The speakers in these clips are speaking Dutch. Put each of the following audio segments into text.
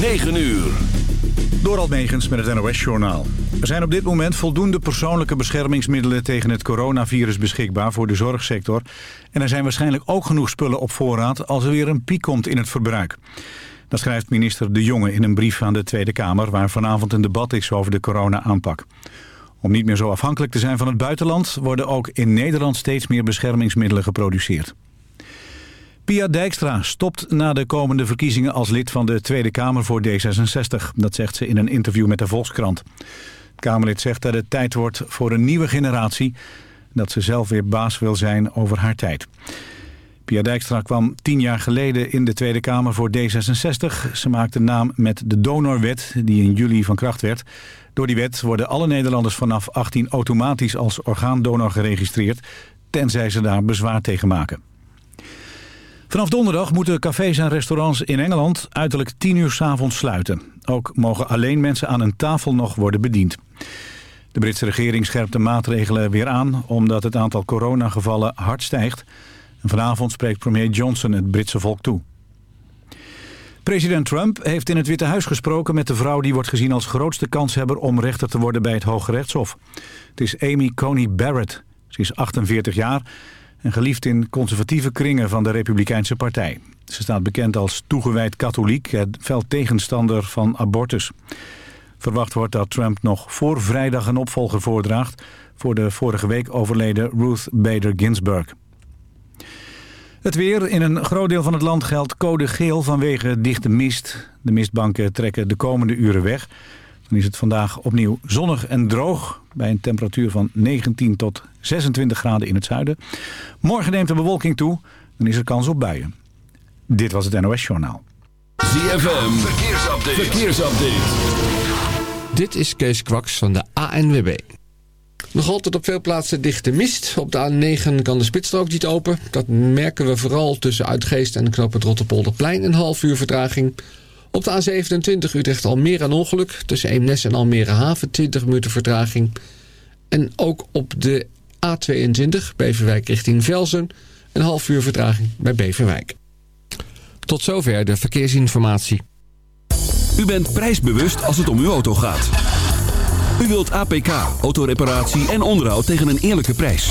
9 uur. Door Megens met het NOS-journaal. Er zijn op dit moment voldoende persoonlijke beschermingsmiddelen tegen het coronavirus beschikbaar voor de zorgsector. En er zijn waarschijnlijk ook genoeg spullen op voorraad als er weer een piek komt in het verbruik. Dat schrijft minister De Jonge in een brief aan de Tweede Kamer... waar vanavond een debat is over de corona-aanpak. Om niet meer zo afhankelijk te zijn van het buitenland... worden ook in Nederland steeds meer beschermingsmiddelen geproduceerd. Pia Dijkstra stopt na de komende verkiezingen als lid van de Tweede Kamer voor D66. Dat zegt ze in een interview met de Volkskrant. Het Kamerlid zegt dat het tijd wordt voor een nieuwe generatie... dat ze zelf weer baas wil zijn over haar tijd. Pia Dijkstra kwam tien jaar geleden in de Tweede Kamer voor D66. Ze maakte naam met de donorwet die in juli van kracht werd. Door die wet worden alle Nederlanders vanaf 18 automatisch als orgaandonor geregistreerd... tenzij ze daar bezwaar tegen maken. Vanaf donderdag moeten cafés en restaurants in Engeland uiterlijk 10 uur s avonds sluiten. Ook mogen alleen mensen aan een tafel nog worden bediend. De Britse regering scherpt de maatregelen weer aan omdat het aantal coronagevallen hard stijgt. Vanavond spreekt premier Johnson het Britse volk toe. President Trump heeft in het Witte Huis gesproken met de vrouw die wordt gezien als grootste kanshebber om rechter te worden bij het Hoge Rechtshof. Het is Amy Coney Barrett. Ze is 48 jaar en geliefd in conservatieve kringen van de Republikeinse Partij. Ze staat bekend als toegewijd katholiek en fel tegenstander van abortus. Verwacht wordt dat Trump nog voor vrijdag een opvolger voordraagt... voor de vorige week overleden Ruth Bader Ginsburg. Het weer. In een groot deel van het land geldt code geel vanwege dichte mist. De mistbanken trekken de komende uren weg. Dan is het vandaag opnieuw zonnig en droog... bij een temperatuur van 19 tot 26 graden in het zuiden. Morgen neemt de bewolking toe, dan is er kans op buien. Dit was het NOS Journaal. ZFM, verkeersupdate. verkeersupdate. Dit is Kees Kwaks van de ANWB. Nog altijd op veel plaatsen dichte mist. Op de A9 kan de spitsstrook niet open. Dat merken we vooral tussen Uitgeest en knap het Rotterpolderplein een half uur vertraging... Op de A27 Utrecht Almere een ongeluk. Tussen Eemnes en Almere Haven 20 minuten vertraging. En ook op de A22 Beverwijk richting Velzen. Een half uur vertraging bij Beverwijk. Tot zover de verkeersinformatie. U bent prijsbewust als het om uw auto gaat. U wilt APK, autoreparatie en onderhoud tegen een eerlijke prijs.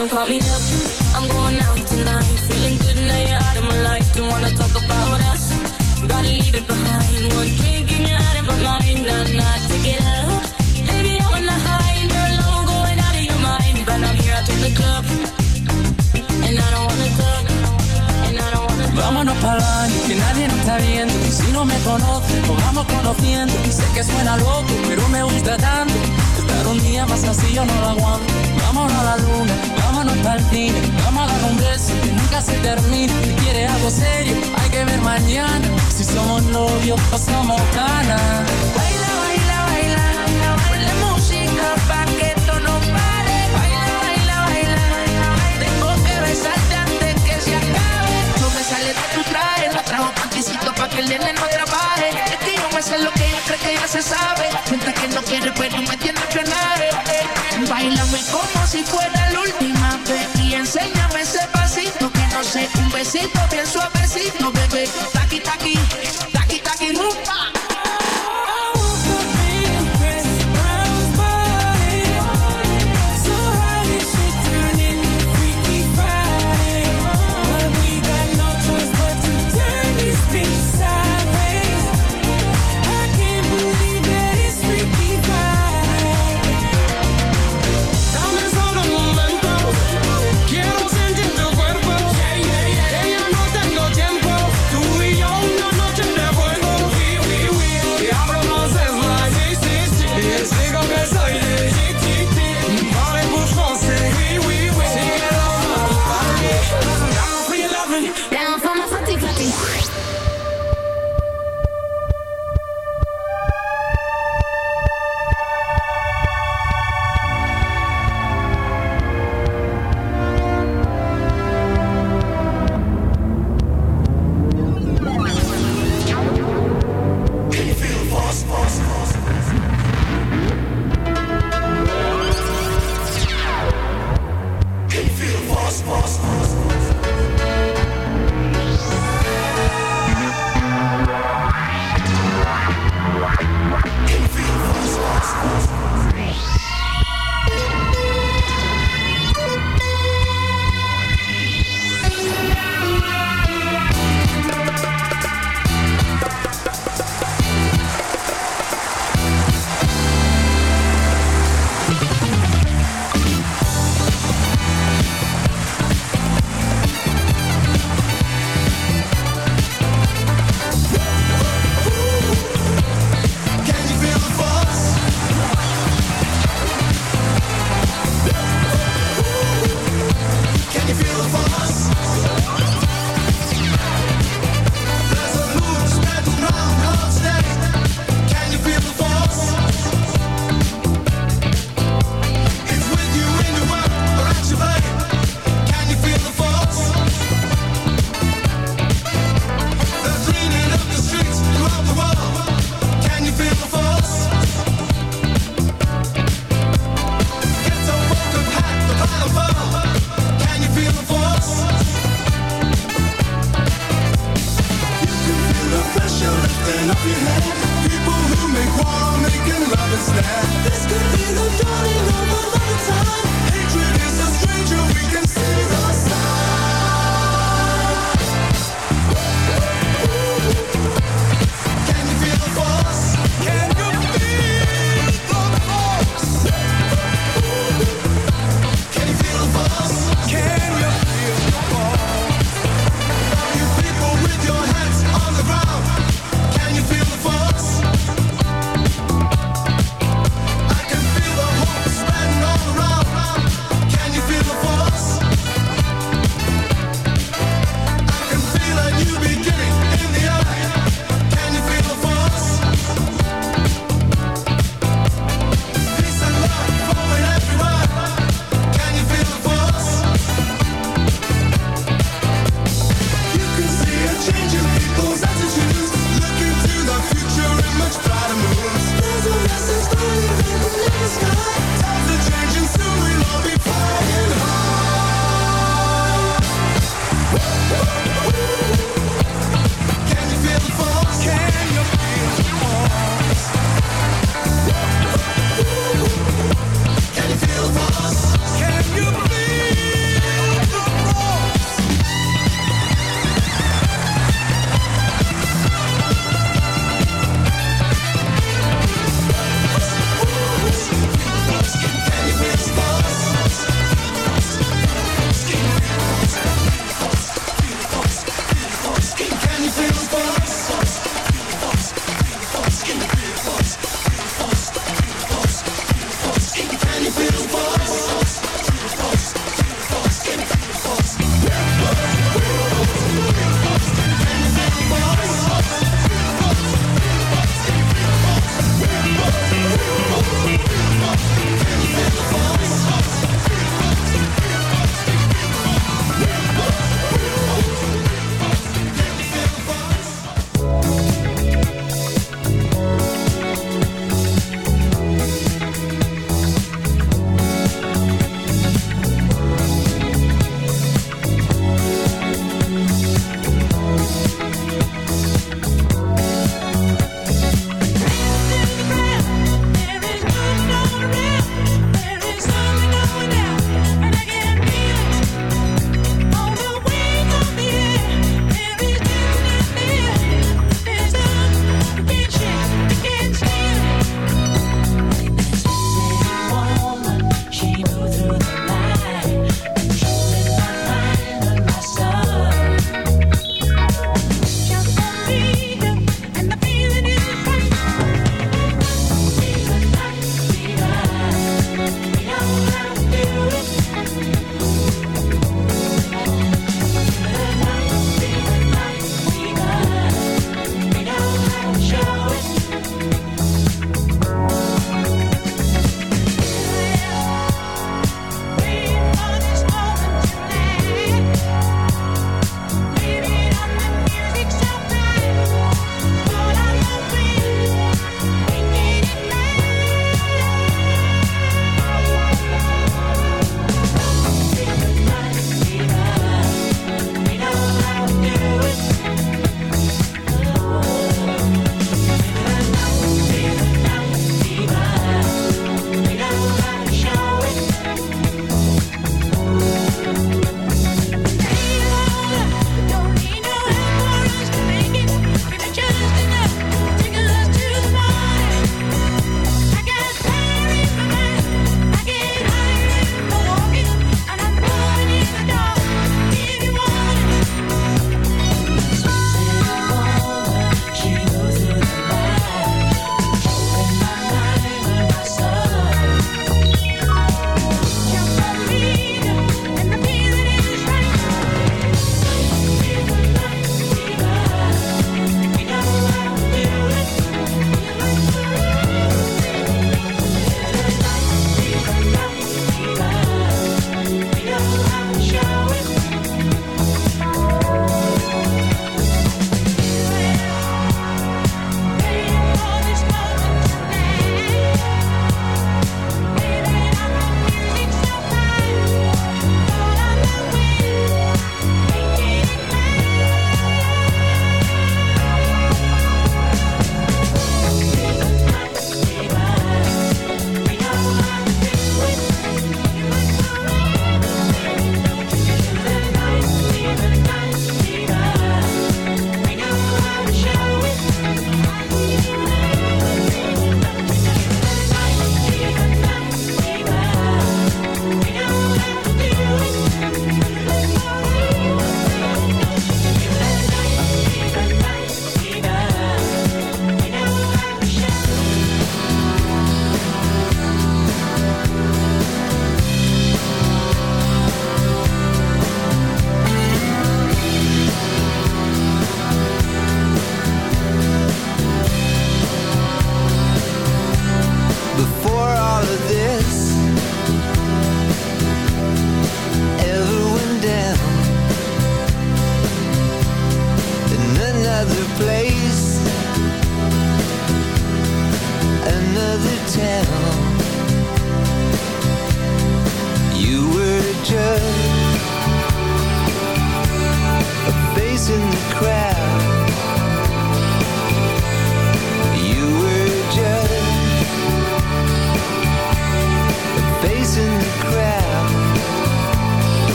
don't call me up. I'm going out tonight. Feeling good now you're out of my life. Don't wanna talk about us. Gotta leave it behind. One drink and you're out of my mind. Not, not to get out. Baby, I'm on the high. You're alone, going out of your mind. But I'm here out in the club. And I don't wanna talk. And I don't wanna talk. Vámonos para el que nadie nos está viendo. Y si no me conoce, nos vamos conociendo. Y sé que suena loco, pero me gusta tanto un día más así yo no lo aguanto. Vámonos a la luna, vámonos el cine. Vamos a dar un beso que nunca se termine. Si quieres algo serio, hay que ver mañana. Si somos novios o somos ganas. Baila, baila, baila, ponle música pa' que esto no pare. Baila, baila, baila, tengo que besarte antes que se acabe. No me sale de tu traje, no trajo panticito pa' que el nene no trabaje. Sé lo que ella cree que ya se sabe. Mientras que no quiere, pero me tiene que Bailame como si fuera la última vez y enséñame ese pasito que no sé, un besito bien suavecito, bebé. Taqui, taqui,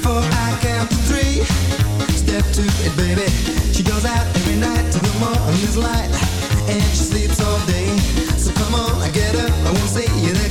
before I count to three. Step to it, baby. She goes out every night till the morning's light, and she sleeps all day. So come on, I get up, I won't see you there.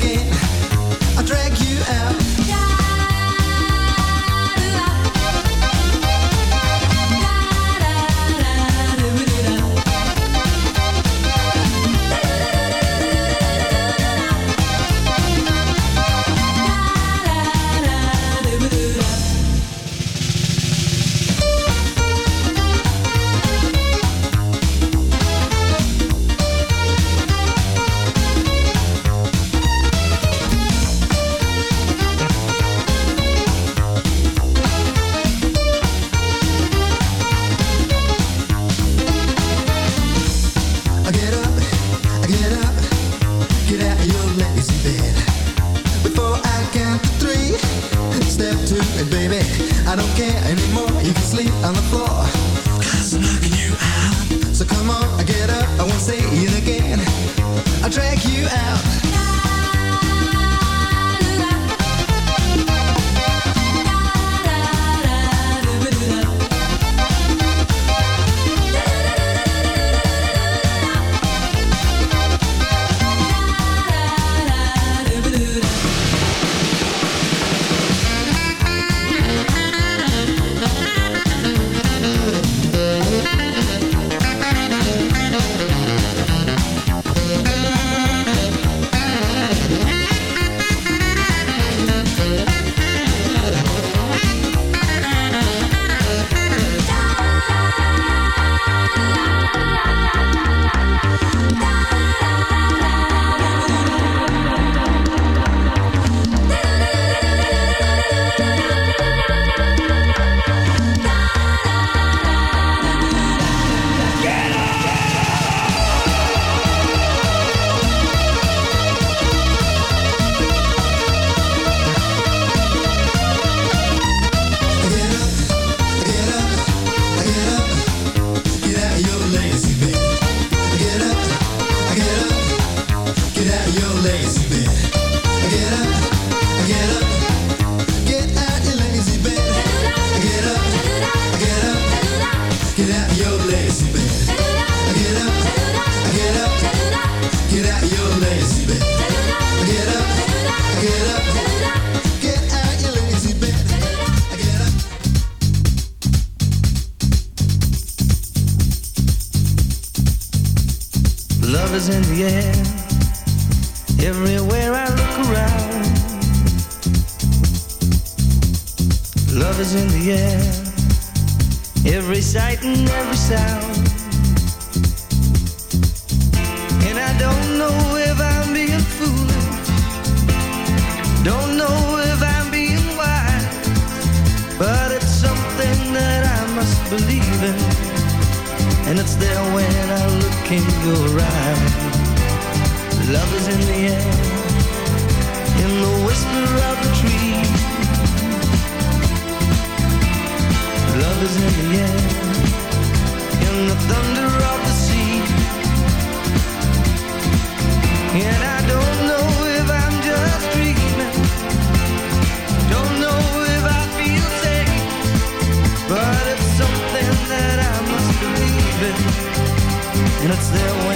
that's there.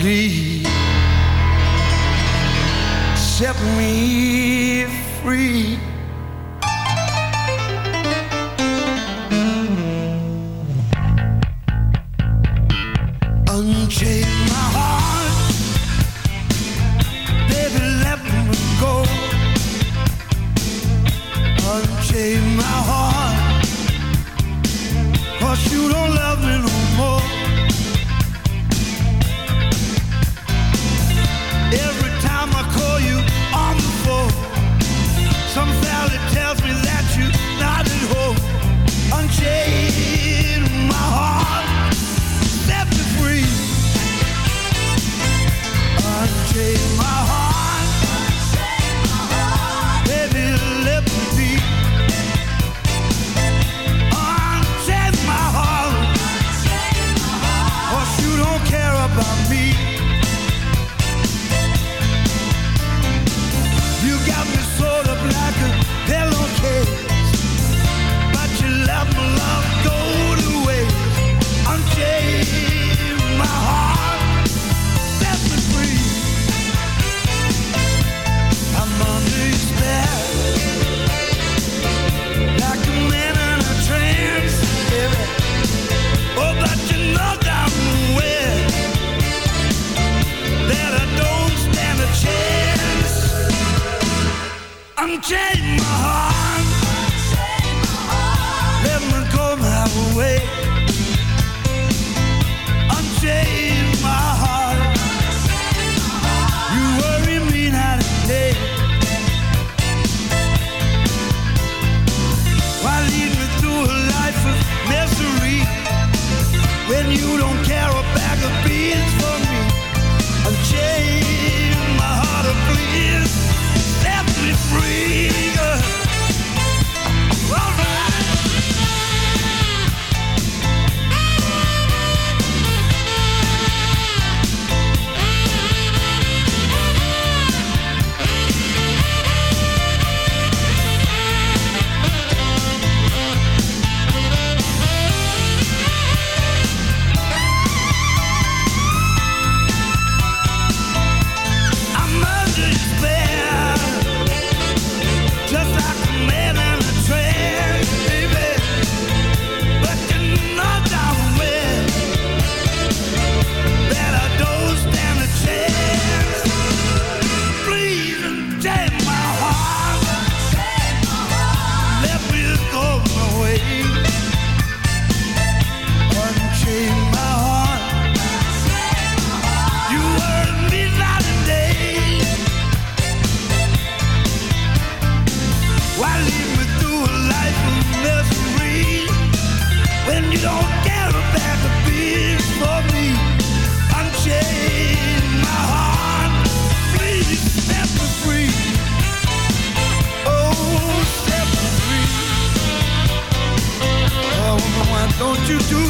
drie. until you do